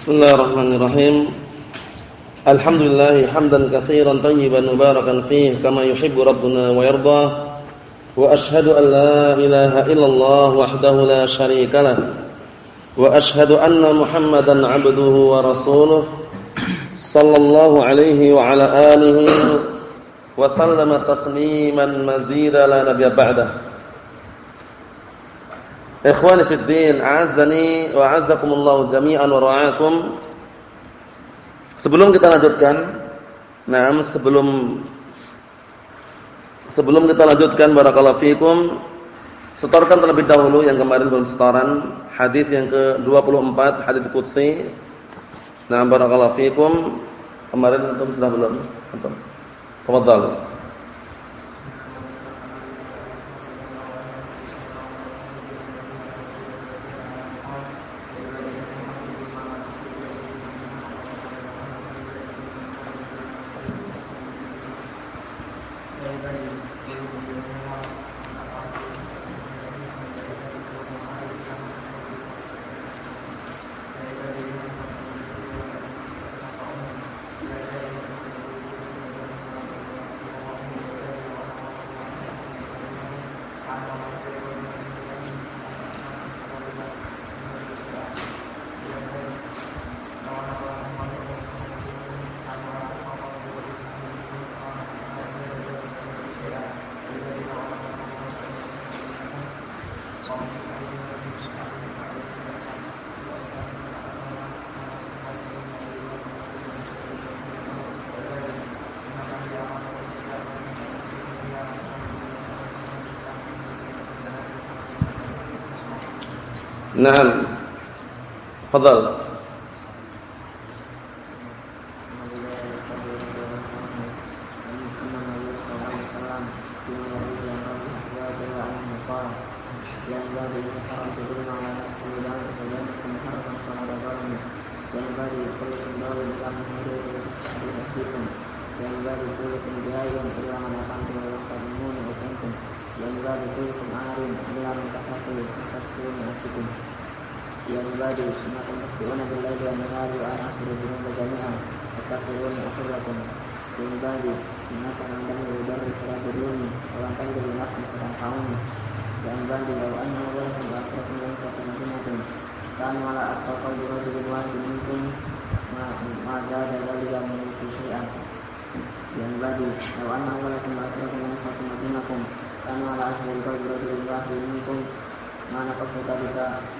Bismillahirrahmanirrahim. Alhamdulillah hamdan katsiran tayyiban mubarakan fih kama yuhibbu rabbuna wa yarda. Wa ashhadu an la ilaha illallah wahdahu la syarika lah. Wa ashhadu anna Muhammadan 'abduhu wa rasuluh sallallahu alaihi wa ala alihi wa sallama tasliman mazida la nabiyya ba'dahu. Ikhwani fid din, a'azzani wa a'azzakumullah jami'an wa ra'akum. Sebelum kita lanjutkan, nah sebelum sebelum kita lanjutkan barakallahu fikum, setorkan terlebih dahulu yang kemarin belum setoran, hadis yang ke-24, hadis qudsi. Nah, barakallahu fikum, kemarin antum sudah belum? Antum. Tafadhal. نعم تفضل. hari arah berburu berjamaah asal turun akhir lakon turun bagi mana penambang di sana turun orangkan berlunak di sana kaum dan bagi lawan mawar hingga akhir pun satu nanti nanti kan malah atau kau juga juga luar dimungkin maka dalam juga memiliki syiar dan bagi lawan mawar hingga akhir pun satu nanti nanti kan malah atau kau juga juga luar dimungkin mana kau sudah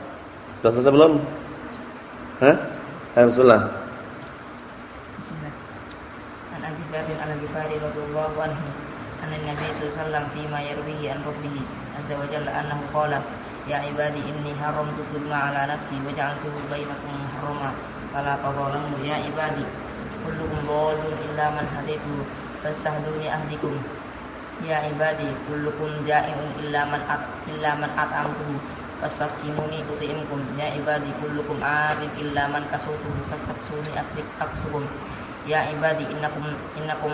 Sudah selesai belum? Hah? Qala Ya ibadi inni haramtu ala nafsi wa ja'altuhu bainakum fala tadhalamu ya ibadi kullukum dhalun illa man fastahduni ahdikum Ya ibadi kullukum illa man illa man at'amtuhu fastaqimuni uti'imkum ya ibadi kullukum arid illa man kasutuhu fastaqsuni asrik aksukum. Ya ibadi innakum innakum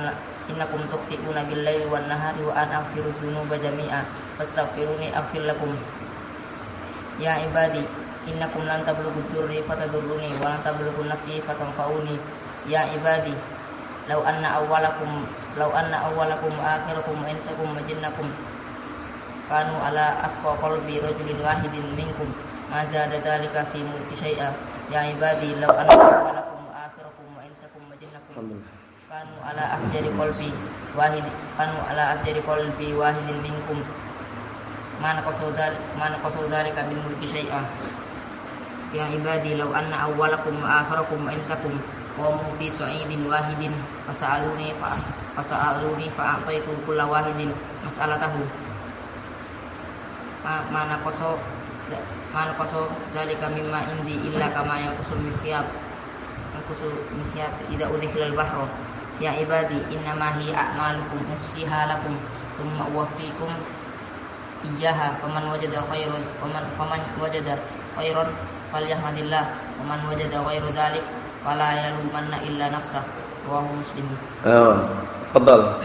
innakum tuqti'una bil laili wan nahari wa ana aghfiru dzunuba jami'a. Fastaghfiruni aghfir lakum. Ya ibadi innakum lan tablughu durri fatadurruni wa lan tablughu nafi fatanfa'uni. Ya ibadi law anna awwalakum law anna awwalakum akhirakum wa insakum wa jinnakum kanu ala aqqa qalbi rajulin wahidin minkum ma zada dzalika fi mulki syai'a ya ibadi law anna awwalakum akhirakum wa insakum wa jinnakum kanu ala afjari qalbi wahid kanu ala afjari qalbi wahidin minkum mana qasudal mana qasudalika min mulki syai'a ya ibadi law anna awwalakum wa akhirakum wa insakum qamu fi sa'idin wahidin fasa'aluni fa fasa'aluni fa a'taitu kulla wahidin mas'alatahu mana koso mana koso dalika mimma indi illa kama yang usul mikyat yanqusu misyat idza udkhilal bahra ya ibadi innama hi a'malukum usfiha lakum thumma uwaffikum iyyaha faman wajada khairan faman faman wajada khairan falyahmadillah waman wajada ghairu dzalik fala yalumanna illa nafsah rawahu muslim. Ayo, tafadhal.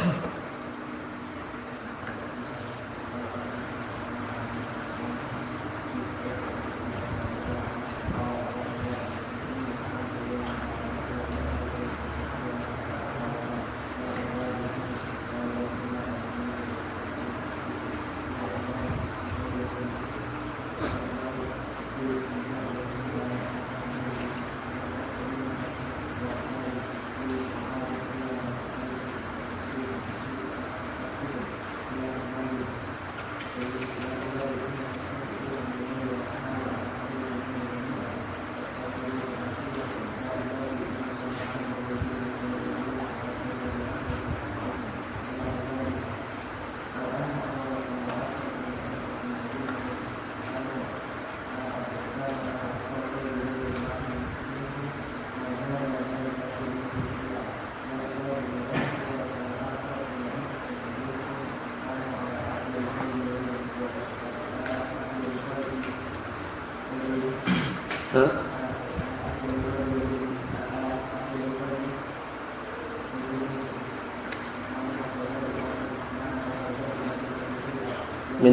Min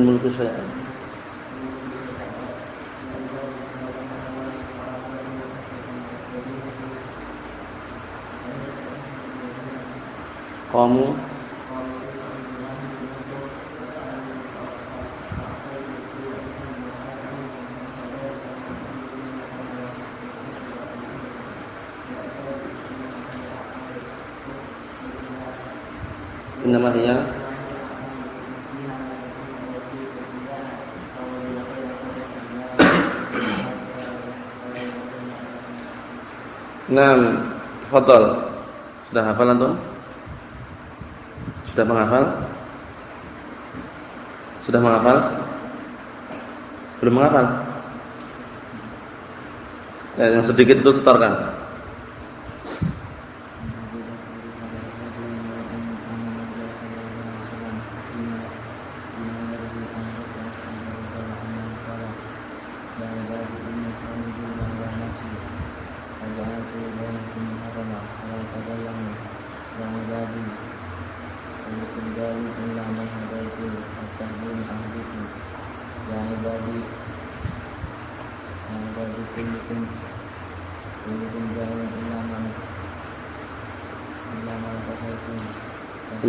mulki syai'an. Kamu Innama hiya Naam, tafadhal. Sudah hafal antum? Sudah menghafal? Sudah menghafal? Belum menghafal? Ya, yang sedikit itu setorkan.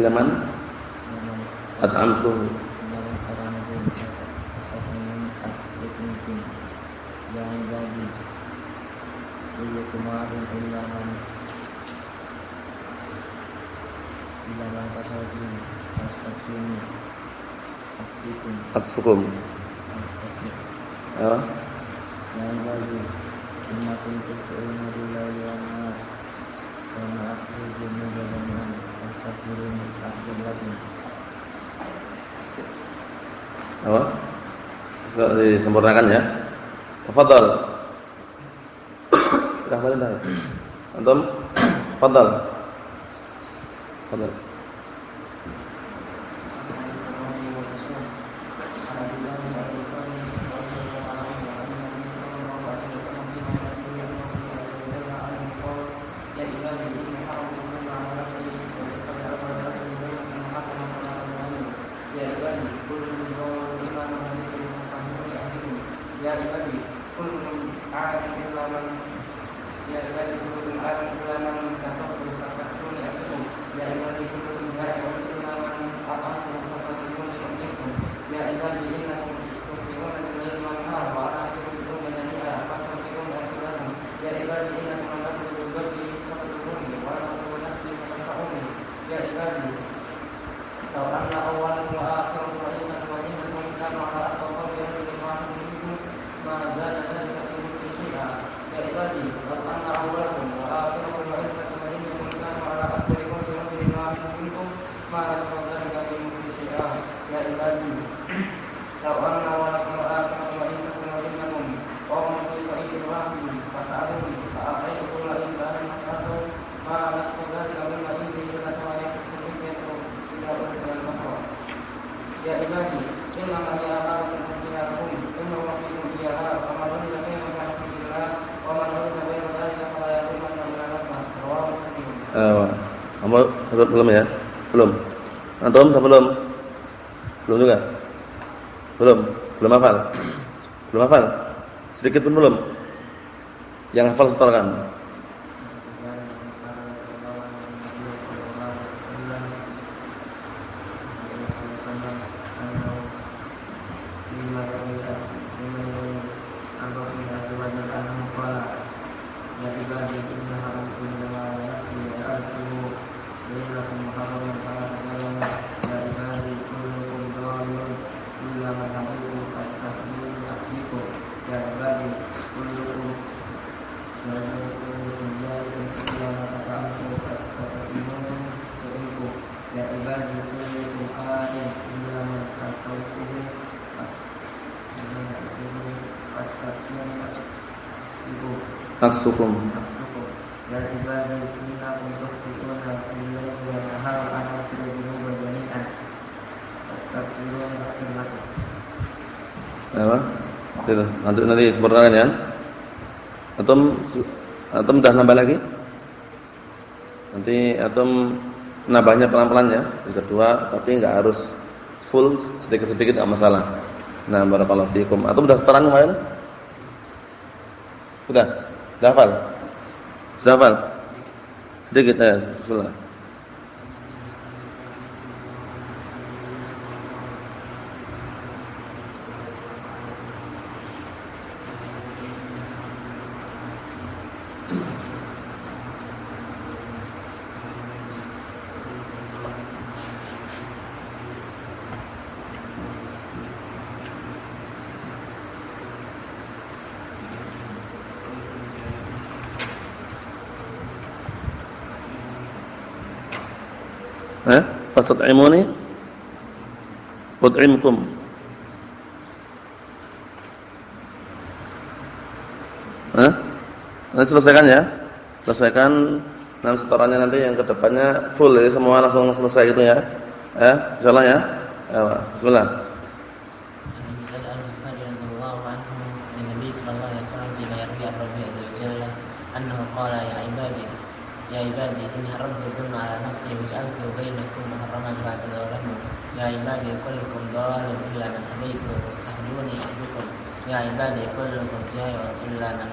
Ilaman At'amtuhu Atsukum disempurnakan ya. Tafadhal. Sudah balik Antum. Tafadhal من belum ya? Belum. Antum sudah belum? Belum juga. Belum. Belum hafal. Belum hafal. Sedikit pun belum. Yang hafal setorkan. Apa? Tidak, nanti nanti ya. Atom atom dah nambah lagi? Nanti atom nambahnya pelan-pelan ya. Yang kedua, tapi enggak harus full sedikit-sedikit enggak masalah. Nah, barakallahu fikum. Atom sudah setoran kemarin? Sudah? Sudah hafal? Sudah hafal? Sedikit ya, bismillah. Eh? Fastat'imuni Ud'imkum Eh? Nanti selesaikan ya Selesaikan Nanti setorannya nanti yang ke depannya full Jadi semua langsung selesai gitu ya Eh? Insyaallah ya Bismillah kullu murja'in illa man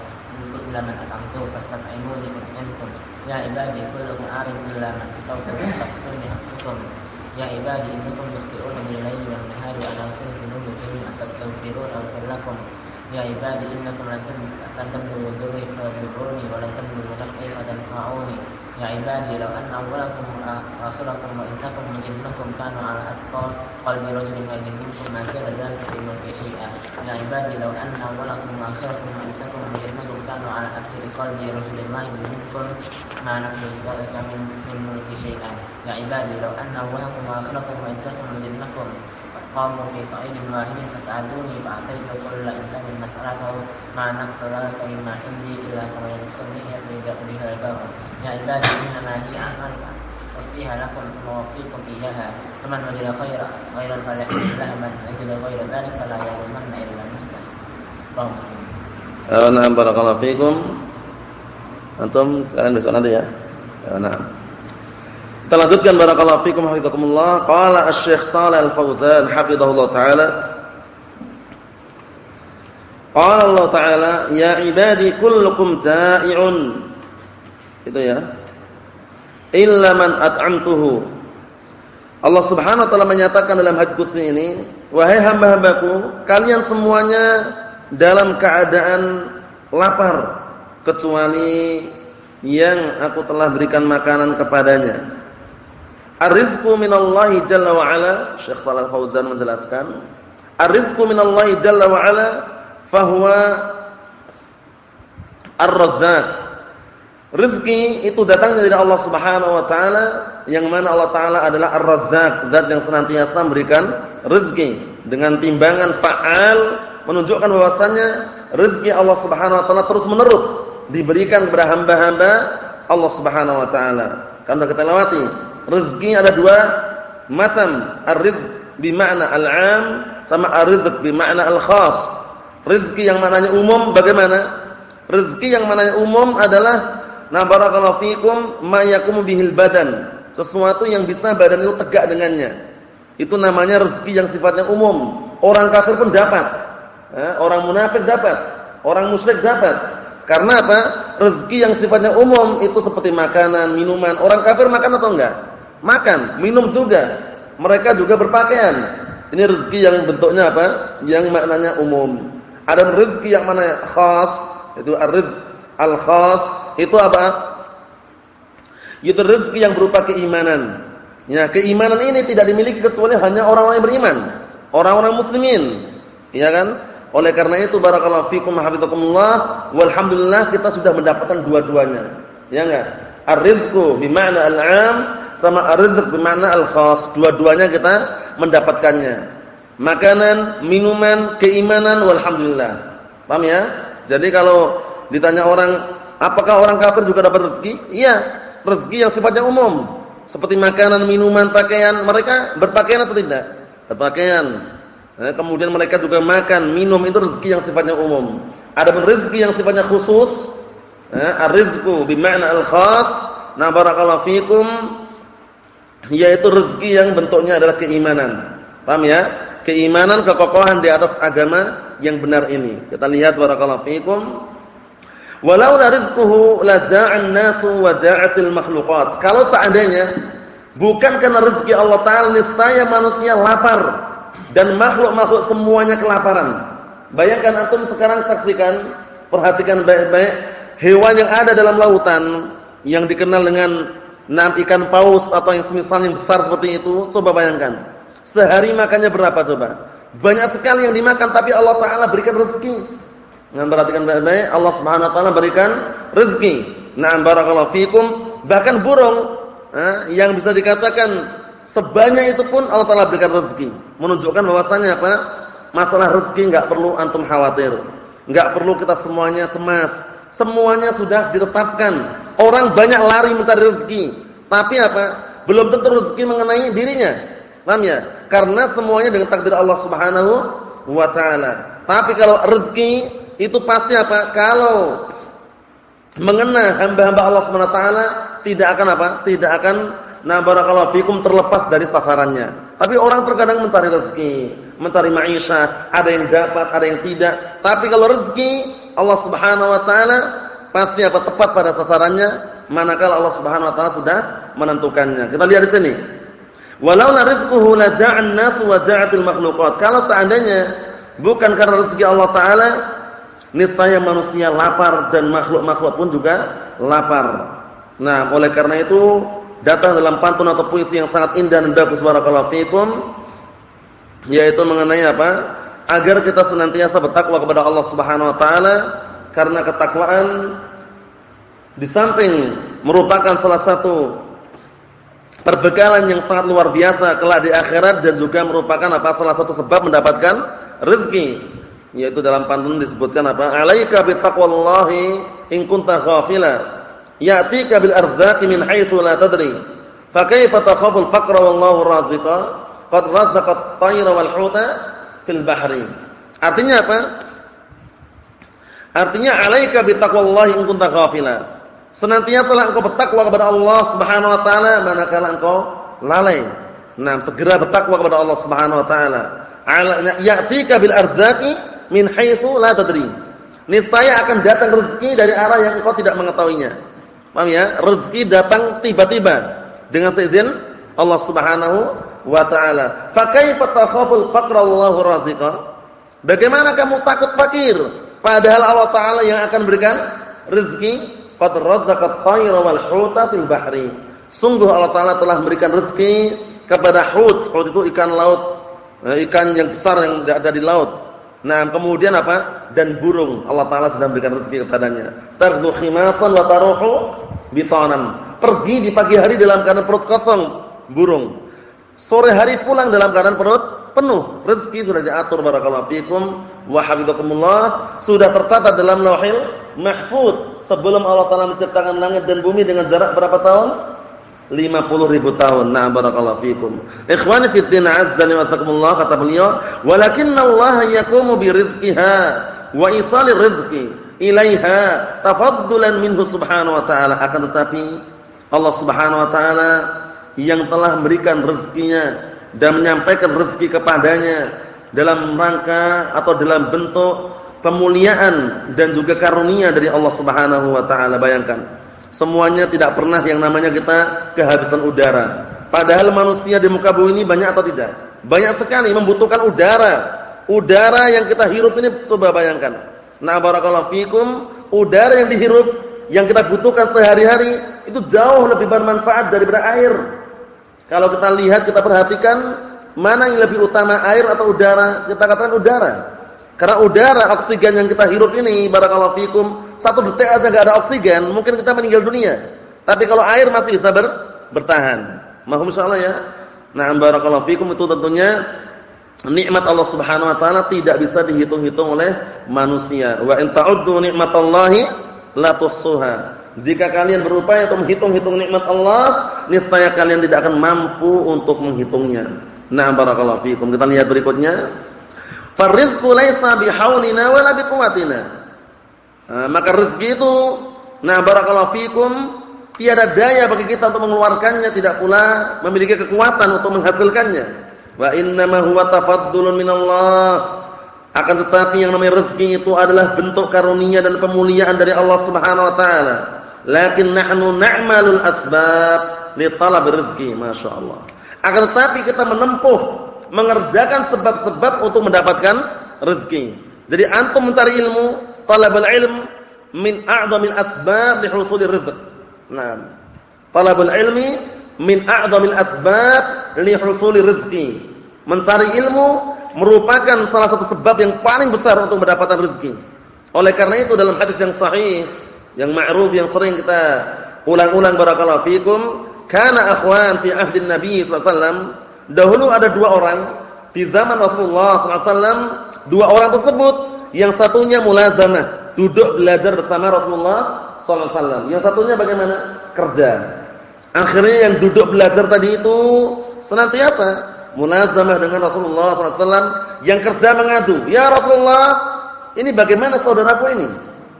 illa man atamtu fastaqaimu li kuntum ya ibadi kullu mu'arin illa man sawfa tastasirni nafsukum ya ibadi innakum tukhti'una bil layli wan nahari wa ana aghfiru dhunuba jami'an fastaghfiruhu ya ibadi innakum lan tamliku dhurri fa yadurruni يا عبادي لو أن أولكم وآخركم وإنسكم وجنكم كانوا على أتقى قلب رجل واحد منكم ما زال ذلك في ملك شيئا. يا عبادي لو أن أولكم وآخركم وإنسكم وجنكم كانوا على أفجر قلب رجل واحد منكم ما نقل ذلك من من شيئا. يا عبادي لو أن أولكم وآخركم وإنسكم وجنكم قاموا في صعيد واحد فسألوني فأعطيت كل إنسان مسألته ما نقص ذلك مما عندي إلا كما ينقص النية بها الكرم يا عبادي إنما هي أعمال أوصيها لكم ثم أوفيكم إياها فمن وجد خيرا خيرا فليحمد لها من وجد غير ذلك فلا يظلمن إلا نفسه رواه مسلم Nah, barakallahu fikum. Antum sekarang besok nanti ya. Nah. Kita lanjutkan barakallahu fikum hafizakumullah. Qala Asy-Syaikh Shalih Al-Fauzan hafizahullah taala. Qala Allah taala, "Ya ibadi kullukum ja'i'un." Itu ya. Illa man at'amtuhu. Allah Subhanahu wa taala menyatakan dalam hadis qudsi ini, "Wahai hamba-hambaku, kalian semuanya dalam keadaan lapar kecuali yang aku telah berikan makanan kepadanya." Ar-rizqu minallahi jalla wa ala, Syekh Shalal Fauzan menjelaskan, ar-rizqu minallahi jalla wa ala fahuwa ar-razzaq. Rezeki itu datang dari Allah Subhanahu wa taala yang mana Allah taala adalah Ar-Razzaq, zat yang senantiasa memberikan rezeki dengan timbangan fa'al menunjukkan bahwasannya rezeki Allah Subhanahu wa taala terus-menerus diberikan kepada hamba-hamba Allah Subhanahu wa taala. Kan kita lewati rezeki ada dua macam, ar-rizq bermakna al-'am sama ar-rizq bermakna al-khas. Rezeki yang mananya umum bagaimana? Rezeki yang mananya umum adalah na barakallahu fikum ma yakumu bihil badan. sesuatu yang bisa badan itu tegak dengannya. Itu namanya rezeki yang sifatnya umum. Orang kafir pun dapat. orang munafik dapat, orang musyrik dapat. Karena apa? Rezeki yang sifatnya umum itu seperti makanan, minuman. Orang kafir makan atau enggak? Makan, minum juga. Mereka juga berpakaian. Ini rezeki yang bentuknya apa? Yang maknanya umum. Ada rezeki yang mana khas, itu ar-rizq al-khas, itu apa? Itu rezeki yang berupa keimanan. Ya, keimanan ini tidak dimiliki kecuali hanya orang-orang yang beriman, orang-orang muslimin. Ya kan? Oleh karena itu barakallahu fikum hafizakumullah walhamdulillah kita sudah mendapatkan dua-duanya. Ya enggak? Ar-rizqu bima'na al-'am sama ar-rizq bima'na al-khas. Dua-duanya kita mendapatkannya. Makanan, minuman, keimanan walhamdulillah. Paham ya? Jadi kalau ditanya orang, apakah orang kafir juga dapat rezeki? Iya, rezeki yang sifatnya umum. Seperti makanan, minuman, pakaian, mereka berpakaian atau tidak? Berpakaian. Nah, kemudian mereka juga makan, minum itu rezeki yang sifatnya umum. Ada pun rezeki yang sifatnya khusus, nah, ar-rizqu bima'na al-khas. Nah, barakallahu fikum yaitu rezeki yang bentuknya adalah keimanan. Paham ya? Keimanan kekokohan di atas agama yang benar ini. Kita lihat barakallahu fikum Walau la rizquhu la ja'an nasu wa ja'atil makhluqat. Kalau seandainya bukan karena rezeki Allah taala niscaya manusia lapar dan makhluk-makhluk semuanya kelaparan. Bayangkan antum sekarang saksikan, perhatikan baik-baik hewan yang ada dalam lautan yang dikenal dengan enam ikan paus atau yang semisal yang besar seperti itu, coba bayangkan. Sehari makannya berapa coba? Banyak sekali yang dimakan tapi Allah taala berikan rezeki Nah, perhatikan baik-baik, Allah Subhanahu wa taala berikan rezeki. Nah, barakallahu fikum, bahkan burung eh, yang bisa dikatakan sebanyak itu pun Allah taala berikan rezeki. Menunjukkan bahwasannya apa? Masalah rezeki enggak perlu antum khawatir. Enggak perlu kita semuanya cemas. Semuanya sudah ditetapkan. Orang banyak lari mencari rezeki, tapi apa? Belum tentu rezeki mengenai dirinya. Paham ya? Karena semuanya dengan takdir Allah Subhanahu wa taala. Tapi kalau rezeki itu pasti apa? Kalau mengena hamba-hamba Allah Subhanahu taala tidak akan apa? Tidak akan na barakallahu fikum terlepas dari sasarannya. Tapi orang terkadang mencari rezeki, mencari maisha, ada yang dapat, ada yang tidak. Tapi kalau rezeki Allah Subhanahu wa taala pasti apa? Tepat pada sasarannya manakala Allah Subhanahu wa taala sudah menentukannya. Kita lihat di sini. Walau la rizquhu la ja'an nas wa ja'atil makhluqat. Kalau seandainya bukan karena rezeki Allah taala niscaya manusia lapar dan makhluk-makhluk pun juga lapar. Nah, oleh karena itu datang dalam pantun atau puisi yang sangat indah dan bagus barakallahu fikum yaitu mengenai apa? Agar kita senantiasa bertakwa kepada Allah Subhanahu wa taala karena ketakwaan di samping merupakan salah satu perbekalan yang sangat luar biasa kelak di akhirat dan juga merupakan apa salah satu sebab mendapatkan rezeki yaitu dalam pantun disebutkan apa? Alaika bittaqwallahi in kunta ghafila. Ya'tika bil arzaqi min haitsu la tadri. Fa kaifa takhafu al-faqra wallahu raziqa? Qad razaqa at-tayra wal huta fil bahri. Artinya apa? Artinya alaika bittaqwallahi in kunta ghafila. Senantiasa engkau bertakwa kepada Allah Subhanahu wa taala manakala engkau lalai. Nah, segera bertakwa kepada Allah Subhanahu wa taala. Ya'tika bil arzaqi min haitsu la tadri. Niscaya akan datang rezeki dari arah yang engkau tidak mengetahuinya. Paham ya? Rezeki datang tiba-tiba dengan seizin Allah Subhanahu wa taala. Fa kaifa takhaful faqra Allahu? Bagaimana kamu takut fakir padahal Allah taala yang akan berikan rezeki? Qad razzaqat tayra wal huta fil bahri. Sungguh Allah taala telah memberikan rezeki kepada hut. Hut itu ikan laut, eh, ikan yang besar yang ada di laut Nah, kemudian apa? Dan burung. Allah taala sedang berikan rezeki kepadanya. Tardu khimasan wa taruhu bitanan. Pergi di pagi hari dalam keadaan perut kosong, burung. Sore hari pulang dalam keadaan perut penuh. Rezeki sudah diatur barakallahu fikum wa hafizakumullah, sudah tercatat dalam Lauhil Mahfuz sebelum Allah taala menciptakan langit dan bumi dengan jarak berapa tahun? 50 ribu tahun. Nah, barakallahu fikum. Ikhwani fi din azzani wa sakumullah kata beliau, "Walakinna Allah yaqumu bi rizqiha wa isali rizqi ilaiha tafaddulan minhu subhanahu wa ta'ala." Akan tetapi Allah Subhanahu wa taala yang telah memberikan rezekinya dan menyampaikan rezeki kepadanya dalam rangka atau dalam bentuk pemuliaan dan juga karunia dari Allah Subhanahu wa taala. Bayangkan, semuanya tidak pernah yang namanya kita kehabisan udara. Padahal manusia di muka bumi ini banyak atau tidak? Banyak sekali membutuhkan udara. Udara yang kita hirup ini coba bayangkan. Nah, barakallahu fikum, udara yang dihirup yang kita butuhkan sehari-hari itu jauh lebih bermanfaat daripada air. Kalau kita lihat, kita perhatikan mana yang lebih utama air atau udara? Kita katakan udara. Karena udara oksigen yang kita hirup ini barakallahu fikum, satu detik aja enggak ada oksigen, mungkin kita meninggal dunia. Tapi kalau air masih bisa ber, bertahan. Mohon insyaallah ya. Nah, barakallahu fikum itu tentunya nikmat Allah Subhanahu wa taala tidak bisa dihitung-hitung oleh manusia. Wa in ta'uddu nikmatallahi la tuhsuha. Jika kalian berupaya untuk menghitung-hitung nikmat Allah, niscaya kalian tidak akan mampu untuk menghitungnya. Nah, barakallahu fiikum. Kita lihat berikutnya. Farizqu laisa bihaulina wala biquwatina. Nah, maka rezeki itu nah barakallahu fiikum tiada daya bagi kita untuk mengeluarkannya, tidak pula memiliki kekuatan untuk menghasilkannya. Wa innama huwa tafaddulun minallah. Akan tetapi yang namanya rezeki itu adalah bentuk karunia dan pemuliaan dari Allah Subhanahu wa taala lakin nahnu na'malul asbab li talab rezeki, masyaallah. Akan tetapi kita menempuh mengerjakan sebab-sebab untuk mendapatkan rezeki. Jadi antum mencari ilmu, talabul ilm min a'dhamil asbab li husulir rizq. Nah, talabul ilmi min a'dhamil asbab li husulir rizqi. Mencari ilmu merupakan salah satu sebab yang paling besar untuk mendapatkan rezeki. Oleh karena itu dalam hadis yang sahih yang ma'ruf yang sering kita ulang-ulang barakallahu fikum, kana akhwan fi ahdin Nabi sallallahu alaihi wasallam, dahulu ada dua orang di zaman Rasulullah sallallahu alaihi wasallam, dua orang tersebut yang satunya mulazamah, duduk belajar bersama Rasulullah sallallahu alaihi wasallam. Yang satunya bagaimana? Kerja. Akhirnya yang duduk belajar tadi itu senantiasa mulazamah dengan Rasulullah sallallahu alaihi yang kerja mengadu, "Ya Rasulullah, ini bagaimana saudaraku ini?"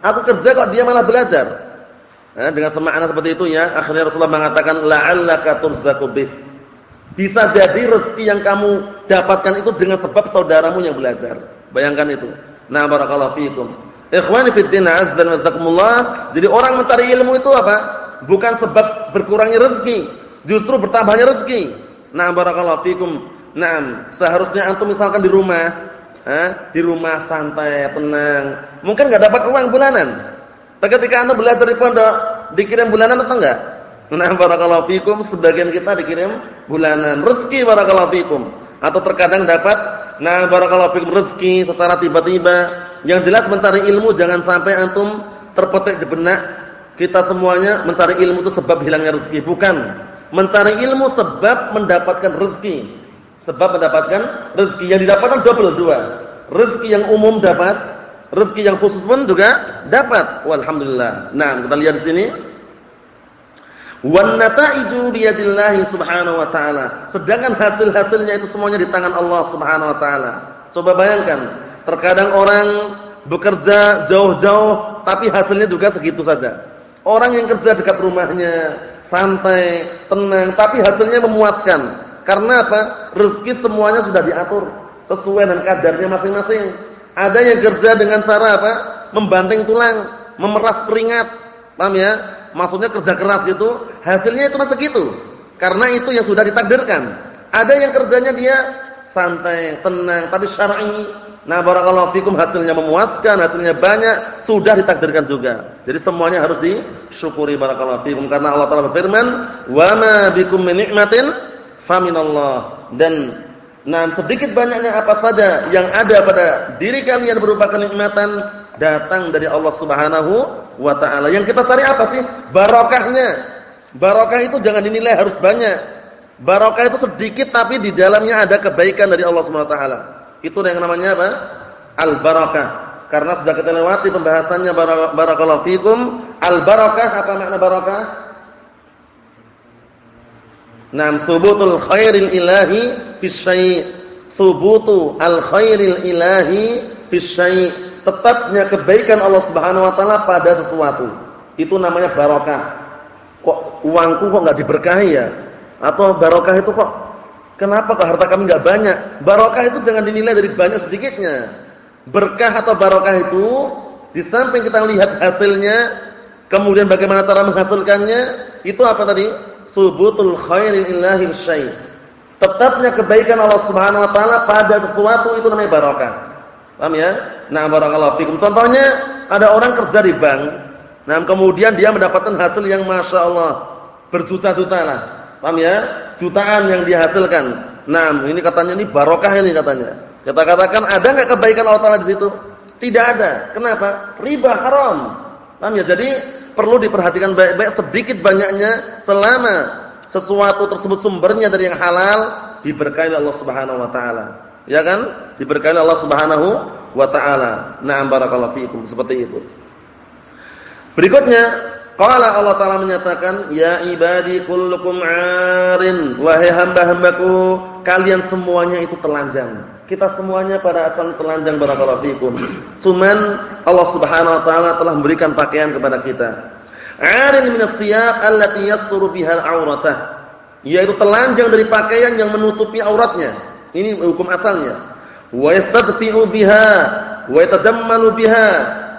Aku kerja kok dia malah belajar. Nah, dengan semakna seperti itu ya, akhirnya Rasulullah mengatakan la'allaka turzaqu bih. Bisa jadi rezeki yang kamu dapatkan itu dengan sebab saudaramu yang belajar. Bayangkan itu. Nah, barakallahu fiikum. Ikhwani fid din azza wa. Jadi orang mencari ilmu itu apa? Bukan sebab berkurangnya rezeki, justru bertambahnya rezeki. Nah, barakallahu fiikum. Nah, seharusnya antum misalkan di rumah eh, di rumah santai, tenang. Mungkin enggak dapat uang bulanan. Tapi ketika Anda belajar di pondok, dikirim bulanan atau enggak? Nah, barakallahu fikum, sebagian kita dikirim bulanan. Rezeki barakallahu fikum. Atau terkadang dapat nah barakallahu fikum rezeki secara tiba-tiba. Yang jelas mencari ilmu jangan sampai antum terpetik di benak kita semuanya mencari ilmu itu sebab hilangnya rezeki, bukan. Mencari ilmu sebab mendapatkan rezeki. Sebab mendapatkan rezeki yang didapatkan double dua. Rezeki yang umum dapat, rezeki yang khusus pun juga dapat. Walhamdulillah. Nah, kita lihat di sini. Wan nata'iju biyadillahi subhanahu wa ta'ala. Sedangkan hasil-hasilnya itu semuanya di tangan Allah subhanahu wa ta'ala. Coba bayangkan, terkadang orang bekerja jauh-jauh tapi hasilnya juga segitu saja. Orang yang kerja dekat rumahnya, santai, tenang, tapi hasilnya memuaskan. Karena apa? Rezeki semuanya sudah diatur sesuai dengan kadarnya masing-masing. Ada yang kerja dengan cara apa? Membanting tulang, memeras keringat. Paham ya? Maksudnya kerja keras gitu, hasilnya cuma segitu. Karena itu yang sudah ditakdirkan. Ada yang kerjanya dia santai, tenang, tapi syar'i. Nah, barakallahu fikum hasilnya memuaskan, hasilnya banyak, sudah ditakdirkan juga. Jadi semuanya harus disyukuri barakallahu fikum karena Allah Taala berfirman, "Wa ma bikum min ni'matin faminallah dan nah sedikit banyaknya apa saja yang ada pada diri kalian berupa kenikmatan datang dari Allah Subhanahu wa taala. Yang kita cari apa sih? Barokahnya. Barokah itu jangan dinilai harus banyak. Barokah itu sedikit tapi di dalamnya ada kebaikan dari Allah Subhanahu wa taala. Itu yang namanya apa? Al-barakah. Karena sudah kita lewati pembahasannya barakallahu fikum. Al-barakah apa makna barakah? Nam subutul khairil ilahi fi syai'. Subutu al khairil ilahi fi syai'. Tetapnya kebaikan Allah Subhanahu wa taala pada sesuatu. Itu namanya barokah. Kok uangku kok enggak diberkahi ya? Atau barokah itu kok kenapa kok harta kami enggak banyak? Barokah itu jangan dinilai dari banyak sedikitnya. Berkah atau barokah itu di samping kita lihat hasilnya, kemudian bagaimana cara menghasilkannya, itu apa tadi? Subutul khairin illahi syai'. Tetapnya kebaikan Allah Subhanahu wa taala pada sesuatu itu namanya barokah. Paham ya? Nah, barakallahu fikum. Contohnya ada orang kerja di bank. Nah, kemudian dia mendapatkan hasil yang Masya Allah berjuta-juta lah. Paham ya? Jutaan yang dihasilkan. Nah, ini katanya ini barokah ini katanya. Kita katakan ada enggak kebaikan Allah Taala di situ? Tidak ada. Kenapa? Riba haram. Paham ya? Jadi perlu diperhatikan baik-baik sedikit banyaknya selama sesuatu tersebut sumbernya dari yang halal diberkahi Allah Subhanahu wa taala. Ya kan? Diberkahi Allah Subhanahu wa taala. Na'am barakallahu fiikum seperti itu. Berikutnya, qala Allah taala menyatakan, "Ya ibadi kullukum 'arin." Wahai hamba-hambaku, kalian semuanya itu telanjang. Kita semuanya pada asalnya telanjang barakallahu fiikum. Cuman Allah Subhanahu wa taala telah memberikan pakaian kepada kita. 'arin min as-siyab allati yasturu biha al-'auratah. Yaitu telanjang dari pakaian yang menutupi auratnya. Ini hukum asalnya. Wa yastadfi'u biha wa yatadammalu biha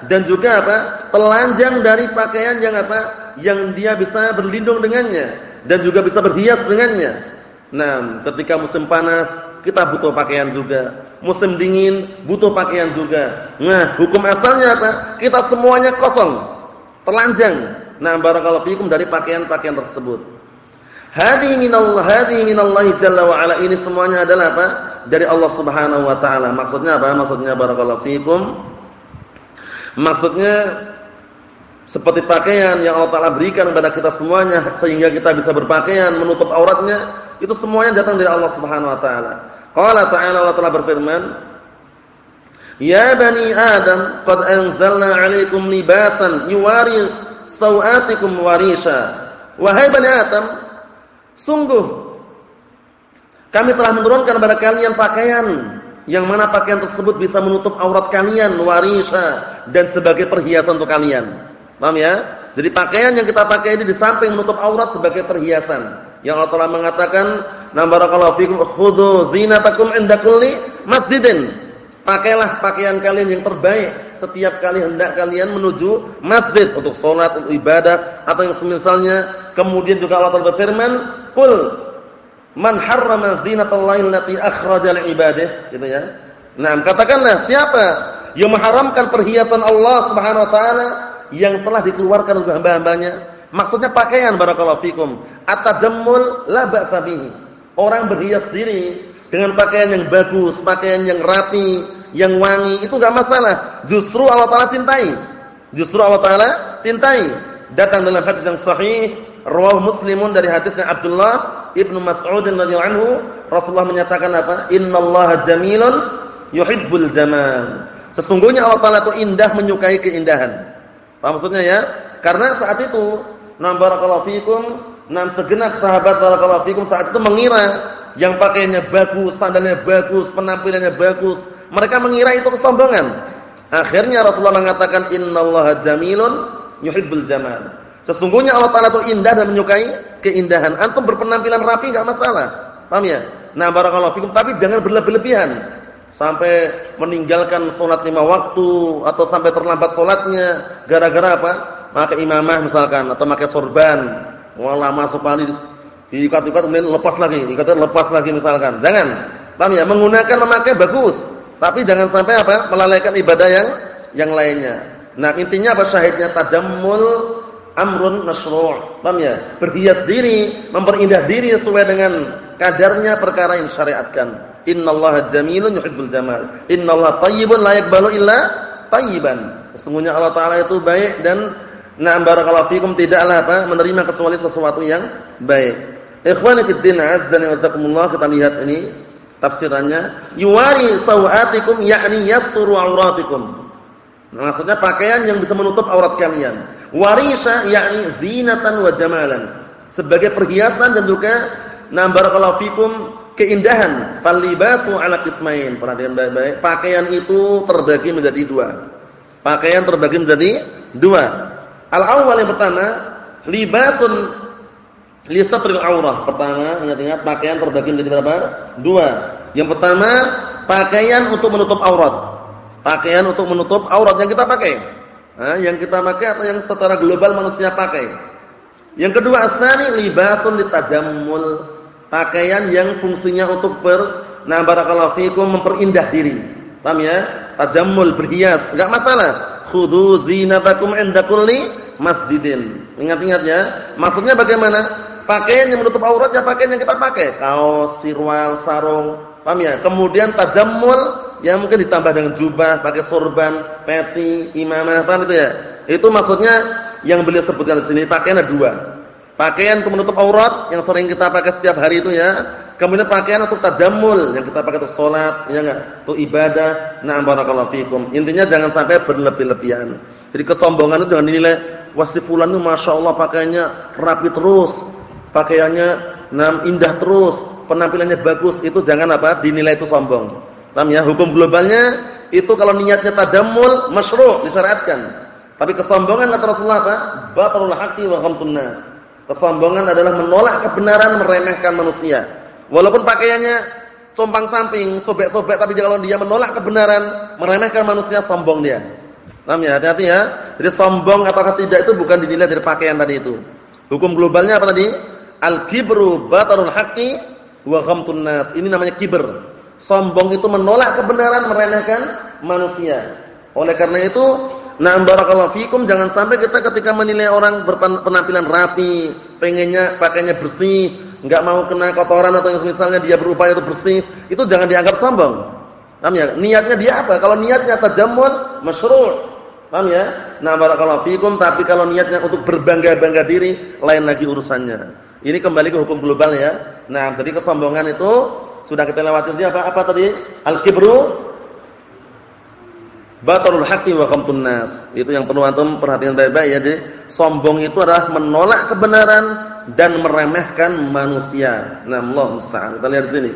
dan juga apa? telanjang dari pakaian yang apa? yang dia bisa berlindung dengannya dan juga bisa berhias dengannya. Nah, ketika musim panas kita butuh pakaian juga. Musim dingin butuh pakaian juga. Nah, hukum asalnya apa? Kita semuanya kosong, telanjang. Nah, barakallahu fikum dari pakaian-pakaian tersebut. Hadhihi minallah, hadhihi minallahi jalla wa ala. Ini semuanya adalah apa? Dari Allah Subhanahu wa taala. Maksudnya apa? Maksudnya barakallahu fikum. Maksudnya seperti pakaian yang Allah taala berikan kepada kita semuanya sehingga kita bisa berpakaian menutup auratnya, itu semuanya datang dari Allah Subhanahu wa taala. Qala ta'ala Allah telah berfirman, "Ya bani Adam, qad anzalna 'alaikum libasan yuwari sawatikum warisha. Wahai Bani Adam, sungguh kami telah menurunkan kepada kalian pakaian yang mana pakaian tersebut bisa menutup aurat kalian warisha dan sebagai perhiasan untuk kalian. Paham ya? Jadi pakaian yang kita pakai ini di samping menutup aurat sebagai perhiasan. Yang Allah telah mengatakan, "Na barakallahu fikum khudhu zinatakum 'inda kulli masjidin." Pakailah pakaian kalian yang terbaik setiap kali hendak kalian menuju masjid untuk sholat, untuk ibadah atau yang semisalnya. Kemudian juga Allah Taala berfirman, "Qul man harrama zinatallahi allati akhraja li'ibadihi." Gitu ya. Nah, katakanlah siapa yang mengharamkan perhiasan Allah Subhanahu wa taala yang telah dikeluarkan untuk hamba-hambanya? Maksudnya pakaian barakallahu fikum. At-tajammul la ba'sa Orang berhias diri dengan pakaian yang bagus, pakaian yang rapi, yang wangi itu enggak masalah. Justru Allah taala cintai. Justru Allah taala cintai. Datang dalam hadis yang sahih rawahu Muslimun dari hadisnya Abdullah Ibnu Mas'ud radhiyallahu anhu, Rasulullah menyatakan apa? Innallaha jamilun yuhibbul jamal. Sesungguhnya Allah taala itu indah menyukai keindahan. Apa maksudnya ya? Karena saat itu, nam barakallahu fikum, nam segenap sahabat barakallahu fikum saat itu mengira yang pakaiannya bagus, sandalnya bagus, penampilannya bagus, mereka mengira itu kesombongan. Akhirnya Rasulullah mengatakan innallaha jamilun yuhibbul jamal. Sesungguhnya Allah Taala itu indah dan menyukai keindahan. Antum berpenampilan rapi enggak masalah. Paham ya? Nah, barakallahu fikum, tapi jangan berlebihan. Sampai meninggalkan salat lima waktu atau sampai terlambat salatnya gara-gara apa? Pakai imamah misalkan atau pakai sorban. Wah, lama sekali diikat-ikat kemudian lepas lagi, ikatnya lepas lagi misalkan. Jangan. Paham ya? Menggunakan memakai bagus. Tapi jangan sampai apa? melalaikan ibadah yang yang lainnya. Nah, intinya apa syahidnya tajammul amrun masyru'. Paham ya? Berhias diri, memperindah diri sesuai dengan kadarnya perkara yang syariatkan. Innallaha jamilun yuhibbul jamal. Innallaha thayyibun la yaqbalu illa thayyiban. Sesungguhnya Allah taala itu baik dan na'am barakallahu fikum tidaklah apa? menerima kecuali sesuatu yang baik. Ikhwani fid din azza wa jazakumullah kita lihat ini Tafsirannya yuwari sawatikum yakni yasturu auratikum. Maksudnya pakaian yang bisa menutup aurat kalian. Warisa yakni zinatan wa jamalan. Sebagai perhiasan dan juga na barakallahu fikum keindahan. Falibasu ala qismain. Perhatikan baik-baik. Pakaian itu terbagi menjadi dua. Pakaian terbagi menjadi dua. Al-awwal yang pertama, libasun li satril aurah. Pertama, ingat-ingat pakaian terbagi menjadi berapa? Dua. Yang pertama, pakaian untuk menutup aurat. Pakaian untuk menutup aurat yang kita pakai. Nah, yang kita pakai atau yang secara global manusia pakai. Yang kedua, asani libasun litajammul. Pakaian yang fungsinya untuk ber nah barakallahu fikum memperindah diri. Paham ya? Tajammul berhias, enggak masalah. Khudhu zinatakum 'inda kulli masjidin. Ingat-ingat ya. Maksudnya bagaimana? Pakaian yang menutup aurat ya pakaian yang kita pakai, kaos, sirwal, sarung. Paham ya? Kemudian tajammul yang mungkin ditambah dengan jubah, pakai sorban, peci, imamah, paham itu ya? Itu maksudnya yang beliau sebutkan di sini pakaian ada dua. Pakaian untuk menutup aurat yang sering kita pakai setiap hari itu ya. Kemudian pakaian untuk tajammul yang kita pakai untuk salat, ya enggak? Untuk ibadah. Na'am barakallahu fikum. Intinya jangan sampai berlebih-lebihan. Jadi kesombongan itu jangan dinilai wah si fulan itu masyaallah pakaiannya rapi terus pakaiannya nam indah terus, penampilannya bagus, itu jangan apa? dinilai itu sombong. Paham ya? Hukum globalnya itu kalau niatnya tajammul masyru' disyariatkan. Tapi kesombongan kata Rasulullah apa? Batarul haqqi wa ghamtun nas. Kesombongan adalah menolak kebenaran, meremehkan manusia. Walaupun pakaiannya compang samping, sobek-sobek tapi kalau dia menolak kebenaran, meremehkan manusia, sombong dia. Paham ya? Hati-hati ya. Jadi sombong atau tidak itu bukan dinilai dari pakaian tadi itu. Hukum globalnya apa tadi? Al-kibru batarul haqqi wa ghamtun nas. Ini namanya kibr. Sombong itu menolak kebenaran, meremehkan manusia. Oleh karena itu, na'am barakallahu fikum jangan sampai kita ketika menilai orang berpenampilan rapi, pengennya pakainya bersih, enggak mau kena kotoran atau yang misalnya dia berupaya untuk bersih, itu jangan dianggap sombong. Paham ya? Niatnya dia apa? Kalau niatnya tajammul, masyru'. Paham ya? Nah barakallahu fikum, tapi kalau niatnya untuk berbangga-bangga diri, lain lagi urusannya. Ini kembali ke hukum global ya. Nah, jadi kesombongan itu sudah kita lewati dia apa? Apa tadi? Al-kibru batarul haqqi wa khamtun nas. Itu yang perlu antum perhatikan baik-baik ya. Jadi sombong itu adalah menolak kebenaran dan meremehkan manusia. Nah, Allah musta'an. Kita lihat di sini.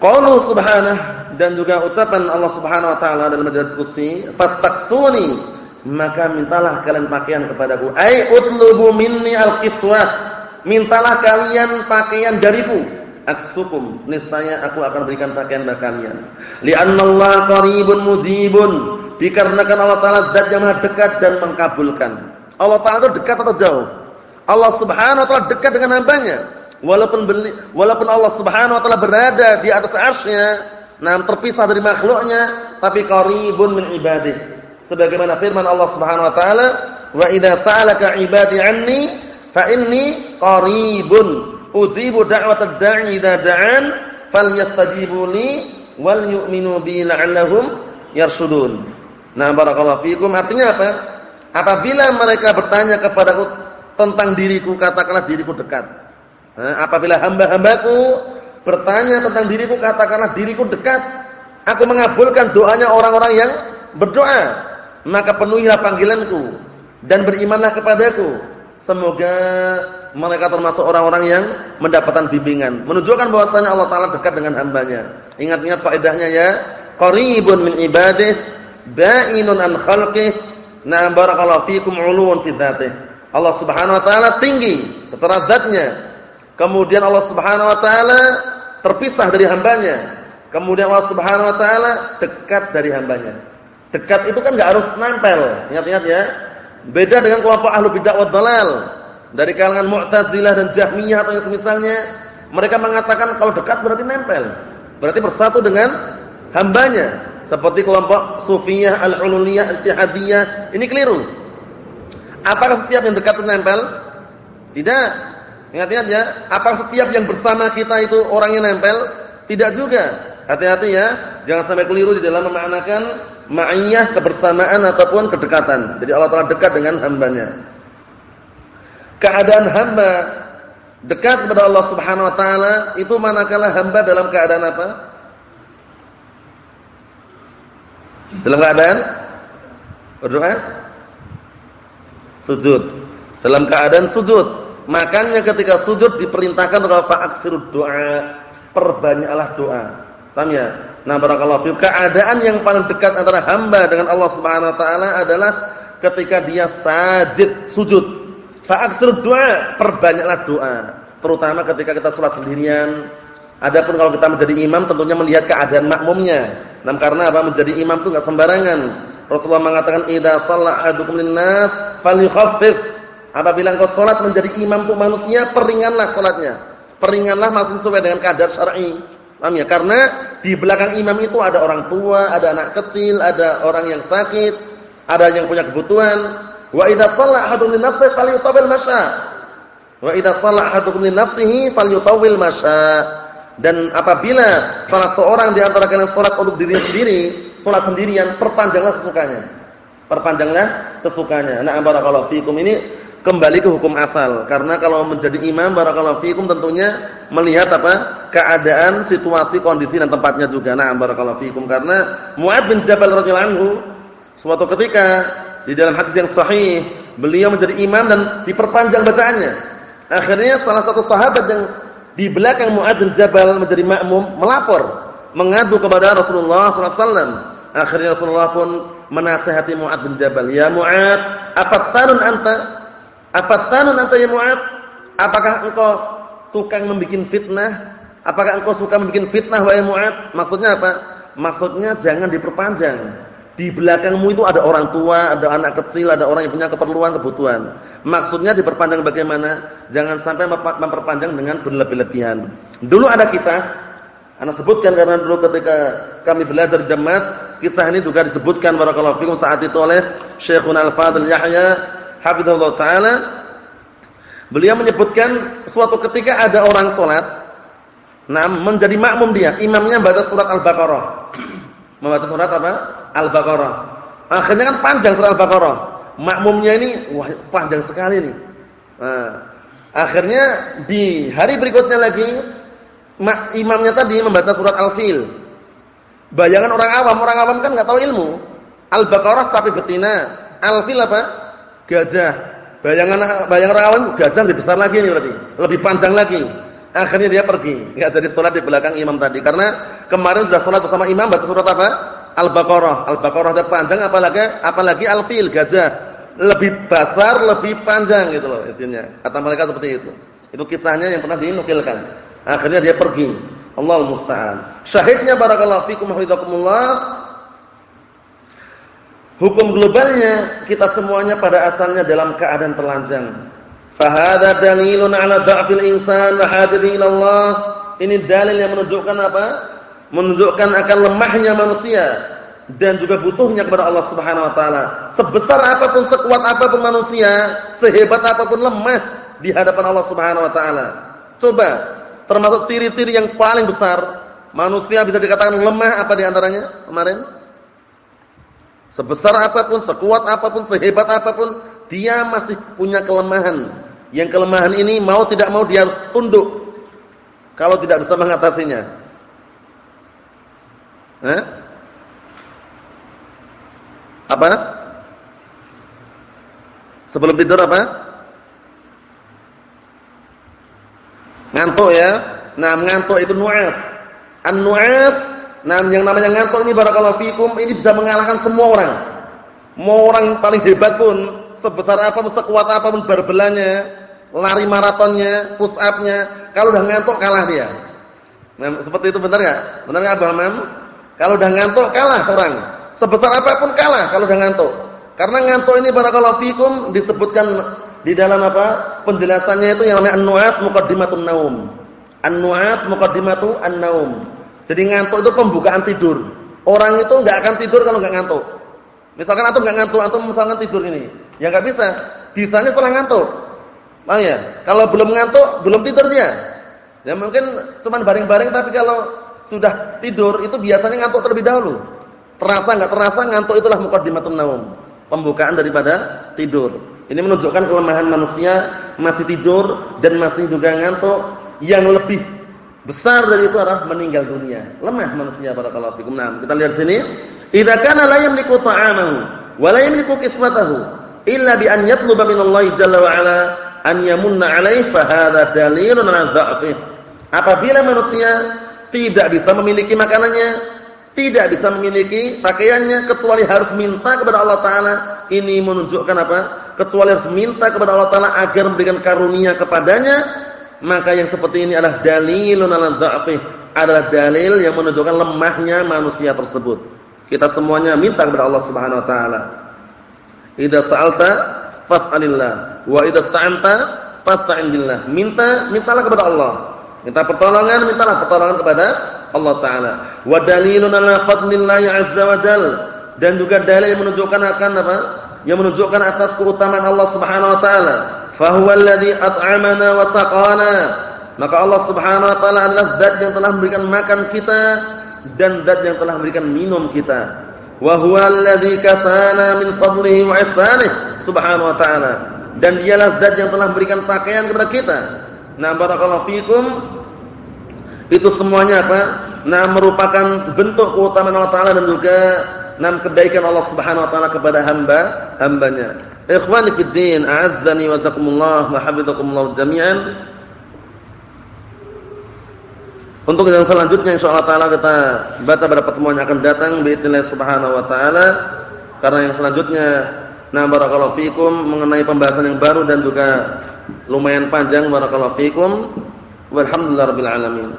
Qaulu subhanahu dan juga ucapan Allah Subhanahu wa taala dalam majlis kursi, "Fastaksuni maka mintalah kalian pakaian kepadaku. Ai utlubu minni al-qiswah. Mintalah kalian pakaian dariku. Aksukum, niscaya aku akan berikan pakaian bagi kalian. Li'anna Allah qaribun mujibun. Dikarenakan Allah Taala zat yang dekat dan mengkabulkan. Allah Taala itu dekat atau jauh? Allah Subhanahu wa taala dekat dengan hambanya. Walaupun walaupun Allah Subhanahu wa taala berada di atas arsy-Nya, nah terpisah dari makhluknya, tapi qaribun min ibadihi sebagaimana firman Allah Subhanahu wa taala wa idza sa'alaka 'ibadi 'anni fa inni qaribun uzibu da'watad da'i idza da'an falyastajibu li wal yu'minu bi la'allahum yarshudun. Nah barakallahu fikum. Artinya apa? Apabila mereka bertanya kepadaku tentang diriku katakanlah diriku dekat. Nah, apabila hamba-hambaku bertanya tentang diriku katakanlah diriku dekat aku mengabulkan doanya orang-orang yang berdoa maka penuhilah panggilanku dan berimanlah kepadaku. Semoga mereka termasuk orang-orang yang mendapatkan bimbingan. Menunjukkan bahwasanya Allah Taala dekat dengan hambanya. Ingat-ingat faedahnya ya. Qaribun min ibadih, ba'inun an khalqih. Na barakallahu fikum 'uluwun fi dzatih. Allah Subhanahu wa taala tinggi secara zatnya. Kemudian Allah Subhanahu wa taala terpisah dari hambanya. Kemudian Allah Subhanahu wa taala dekat dari hambanya. Dekat itu kan enggak harus nempel. Ingat-ingat ya. Beda dengan kelompok ahlu bid'ah wad dalal. Dari kalangan Mu'tazilah dan Jahmiyah atau yang semisalnya, mereka mengatakan kalau dekat berarti nempel. Berarti bersatu dengan hambanya. Seperti kelompok Sufiyah, Al-Hululiyah, Al-Ittihadiyah. Ini keliru. Apakah setiap yang dekat itu nempel? Tidak. Ingat-ingat ya, apakah setiap yang bersama kita itu orangnya nempel? Tidak juga. Hati-hati ya, jangan sampai keliru di dalam memaknakan ma'iyah kebersamaan ataupun kedekatan. Jadi Allah Taala dekat dengan hambanya. Keadaan hamba dekat kepada Allah Subhanahu wa taala itu manakala hamba dalam keadaan apa? Dalam keadaan berdoa? Sujud. Dalam keadaan sujud. Makanya ketika sujud diperintahkan untuk fa'aksirud doa. Perbanyaklah doa. Paham ya? Nah, barakallahu fiik. Keadaan yang paling dekat antara hamba dengan Allah Subhanahu wa taala adalah ketika dia sajid, sujud. Fa'aksir doa, perbanyaklah doa, terutama ketika kita sholat sendirian. Adapun kalau kita menjadi imam tentunya melihat keadaan makmumnya. Nah, karena apa? Menjadi imam itu enggak sembarangan. Rasulullah mengatakan idza shalla ahadukum linnas falyukhaffif. Apabila engkau salat menjadi imam untuk manusia, peringanlah salatnya. Peringanlah maksud sesuai dengan kadar syar'i. Paham ya? Karena di belakang imam itu ada orang tua, ada anak kecil, ada orang yang sakit, ada yang punya kebutuhan. Wa idza shalla ahadukum li nafsihi falyutawwil masya. Wa idza shalla ahadukum li nafsihi falyutawwil masya. Dan apabila salah seorang di antara kalian salat untuk diri sendiri, salat sendirian, perpanjanglah sesukanya. Perpanjanglah sesukanya. Nah, barakallahu fikum ini kembali ke hukum asal. Karena kalau menjadi imam barakallahu fikum tentunya melihat apa? Keadaan, situasi, kondisi dan tempatnya juga. Nah, barakallahu fikum karena Mu'ad bin Jabal radhiyallahu anhu suatu ketika di dalam hadis yang sahih, beliau menjadi imam dan diperpanjang bacaannya. Akhirnya salah satu sahabat yang di belakang Mu'ad bin Jabal menjadi makmum melapor, mengadu kepada Rasulullah SAW. Akhirnya Rasulullah pun menasihati Mu'ad bin Jabal, "Ya Mu'ad, afattanun anta? Afattanun anta ya Mu'ad? Apakah engkau tukang membuat fitnah? Apakah engkau suka membuat fitnah wahai Mu'ad?" Maksudnya apa? Maksudnya jangan diperpanjang. Di belakangmu itu ada orang tua, ada anak kecil, ada orang yang punya keperluan, kebutuhan. Maksudnya diperpanjang bagaimana? Jangan sampai memperpanjang dengan berlebih-lebihan. Dulu ada kisah, Anda sebutkan karena dulu ketika kami belajar Damas, kisah ini juga disebutkan barakallahu fikum saat itu oleh Syekhuna Al-Fadil Yahya hafizallahu taala. Beliau menyebutkan suatu ketika ada orang salat, nah menjadi makmum dia, imamnya baca surat Al-Baqarah. Membaca surat apa? Al-Baqarah. Akhirnya kan panjang surah Al-Baqarah. Makmumnya ini wah panjang sekali nih. Nah, akhirnya di hari berikutnya lagi imamnya tadi membaca surat Al-Fil. Bayangan orang awam, orang awam kan nggak tahu ilmu. Al-Baqarah sapi betina, Al-Fil apa? Gajah. Bayangan bayangan orang awam gajah lebih besar lagi nih berarti, lebih panjang lagi. Akhirnya dia pergi, nggak jadi sholat di belakang imam tadi karena kemarin sudah sholat bersama imam baca surat apa? Al-Baqarah. Al-Baqarah ada panjang apalagi apalagi Al-Fil gajah. Lebih besar, lebih panjang gitu loh intinya. Kata mereka seperti itu. Itu kisahnya yang pernah dinukilkan. Akhirnya dia pergi. Allah musta'an. Syahidnya barakallahu fikum hafizakumullah. Hukum globalnya kita semuanya pada asalnya dalam keadaan telanjang. Fahada dalilun ala da'fil insan wa hajati ila Allah. Ini dalil yang menunjukkan apa? menunjukkan akan lemahnya manusia dan juga butuhnya kepada Allah Subhanahu wa taala. Sebesar apa pun, sekuat apa pun manusia, sehebat apa pun lemah di hadapan Allah Subhanahu wa taala. Coba, termasuk ciri-ciri yang paling besar manusia bisa dikatakan lemah apa di antaranya kemarin? Sebesar apa pun, sekuat apa pun, sehebat apa pun, dia masih punya kelemahan. Yang kelemahan ini mau tidak mau dia harus tunduk kalau tidak bisa mengatasinya. Eh? Apa? Sebelum tidur apa? Ngantuk ya. Nah, ngantuk itu nuas. An-nuas, nah yang namanya ngantuk ini barakallahu fikum, ini bisa mengalahkan semua orang. Mau orang paling hebat pun, sebesar apa, sekuat apa pun barbelannya, lari maratonnya, push up-nya, kalau udah ngantuk kalah dia. Nah, seperti itu benar enggak? Benar enggak Abah Mam? Kalau udah ngantuk kalah orang. Sebesar apa pun kalah kalau udah ngantuk. Karena ngantuk ini barakallahu fikum disebutkan di dalam apa? Penjelasannya itu yang namanya an-nu'as naum. An-nu'as muqaddimatu an-naum. Jadi ngantuk itu pembukaan tidur. Orang itu enggak akan tidur kalau enggak ngantuk. Misalkan antum enggak ngantuk, antum misalkan tidur ini. Ya enggak bisa. Bisanya setelah ngantuk. Paham ya? Kalau belum ngantuk, belum tidur dia. Ya mungkin cuman baring-baring tapi kalau sudah tidur itu biasanya ngantuk terlebih dahulu. Terasa enggak terasa ngantuk itulah muqaddimatun naum. Pembukaan daripada tidur. Ini menunjukkan kelemahan manusia masih tidur dan masih juga ngantuk yang lebih besar dari itu adalah meninggal dunia. Lemah manusia barakallahu fikum. Nah, kita lihat sini, idza kana la yamliku ta'amahu wa la yamliku kiswatahu illa bi an yatluba min Allah jalla wa ala an yamunna alaihi fa hadha dalilun ala dha'fih. Apabila manusia tidak bisa memiliki makanannya, tidak bisa memiliki pakaiannya kecuali harus minta kepada Allah taala. Ini menunjukkan apa? kecuali harus minta kepada Allah taala agar memberikan karunia kepadanya, maka yang seperti ini adalah dalilun ala dha'fih, adalah dalil yang menunjukkan lemahnya manusia tersebut. Kita semuanya minta kepada Allah Subhanahu wa taala. Idza sa'alta fas'alillah wa idza sta'anta fasta'in billah. Minta, mintalah kepada Allah. Minta pertolongan, mintalah pertolongan kepada Allah taala. Wa dalilun ala fadlillahi azza wa jalla dan juga dalil yang menunjukkan akan apa? Yang menunjukkan atas keutamaan Allah Subhanahu wa taala. Fa huwal ladzi at'amana wa saqana. Maka Allah Subhanahu wa taala adalah zat yang telah memberikan makan kita dan zat yang telah memberikan minum kita. Wa huwal ladzi kasana min fadlihi wa ihsanihi subhanahu wa ta'ala. Dan dialah zat yang telah memberikan pakaian kepada kita. Nah, barakallahu fikum. Itu semuanya apa? Nah, merupakan bentuk keutamaan Allah taala dan juga nam kebaikan Allah Subhanahu wa taala kepada hamba hambanya. Ikhwani fid din, a'azzani wa zakumullah wa hafizakumullah jami'an. Untuk yang selanjutnya insyaallah taala kita baca pada pertemuan yang akan datang biidznillah subhanahu wa taala. Karena yang selanjutnya nah barakallahu fikum mengenai pembahasan yang baru dan juga lumayan panjang barakallahu fikum. Walhamdulillahirabbil alamin.